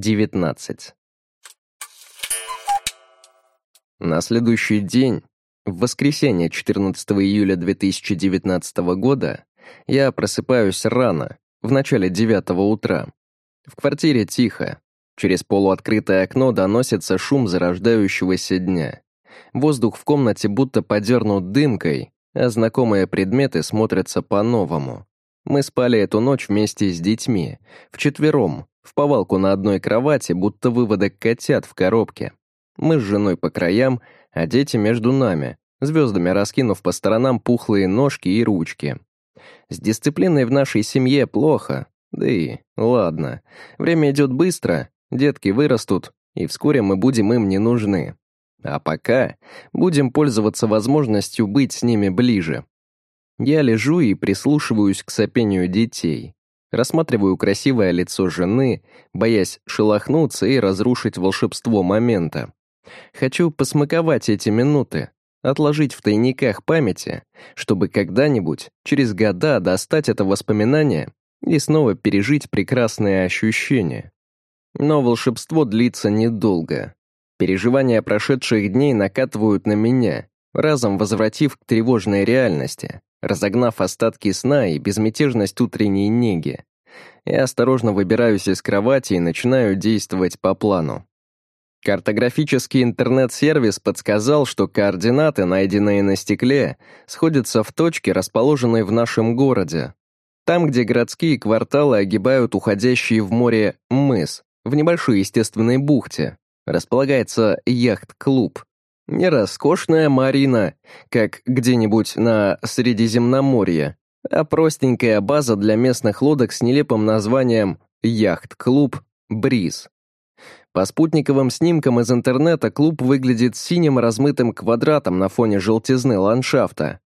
19. На следующий день, в воскресенье 14 июля 2019 года, я просыпаюсь рано, в начале девятого утра. В квартире тихо. Через полуоткрытое окно доносится шум зарождающегося дня. Воздух в комнате будто подернут дымкой, а знакомые предметы смотрятся по-новому. Мы спали эту ночь вместе с детьми, вчетвером, в повалку на одной кровати, будто выводок котят в коробке. Мы с женой по краям, а дети между нами, звездами раскинув по сторонам пухлые ножки и ручки. С дисциплиной в нашей семье плохо, да и ладно. Время идет быстро, детки вырастут, и вскоре мы будем им не нужны. А пока будем пользоваться возможностью быть с ними ближе. Я лежу и прислушиваюсь к сопению детей. Рассматриваю красивое лицо жены, боясь шелохнуться и разрушить волшебство момента. Хочу посмаковать эти минуты, отложить в тайниках памяти, чтобы когда-нибудь, через года, достать это воспоминание и снова пережить прекрасные ощущения. Но волшебство длится недолго. Переживания прошедших дней накатывают на меня, разом возвратив к тревожной реальности, разогнав остатки сна и безмятежность утренней неги. Я осторожно выбираюсь из кровати и начинаю действовать по плану. Картографический интернет-сервис подсказал, что координаты, найденные на стекле, сходятся в точке, расположенной в нашем городе. Там, где городские кварталы огибают уходящий в море мыс, в небольшой естественной бухте, располагается яхт-клуб. Не роскошная марина, как где-нибудь на Средиземноморье, а простенькая база для местных лодок с нелепым названием «Яхт-клуб Бриз». По спутниковым снимкам из интернета клуб выглядит синим размытым квадратом на фоне желтизны ландшафта.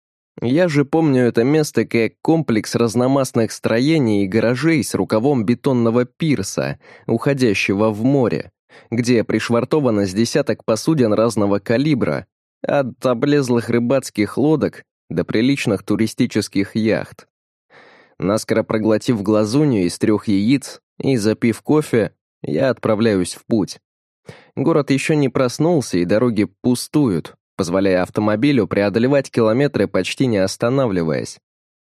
Я же помню это место как комплекс разномастных строений и гаражей с рукавом бетонного пирса, уходящего в море, где пришвартовано с десяток посудин разного калибра, от облезлых рыбацких лодок до приличных туристических яхт. Наскоро проглотив глазунью из трех яиц и запив кофе, я отправляюсь в путь. Город еще не проснулся, и дороги пустуют, позволяя автомобилю преодолевать километры, почти не останавливаясь.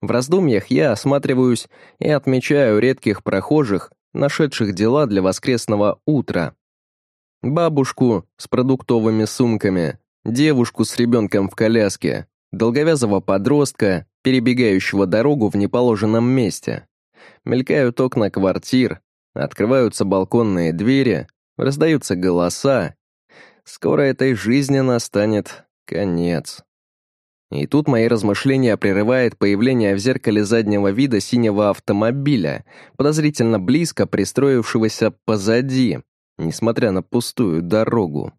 В раздумьях я осматриваюсь и отмечаю редких прохожих, нашедших дела для воскресного утра. Бабушку с продуктовыми сумками, девушку с ребенком в коляске, долговязого подростка, перебегающего дорогу в неположенном месте. Мелькают окна квартир, открываются балконные двери, раздаются голоса. Скоро этой жизни настанет конец. И тут мои размышления прерывает появление в зеркале заднего вида синего автомобиля, подозрительно близко пристроившегося позади, несмотря на пустую дорогу.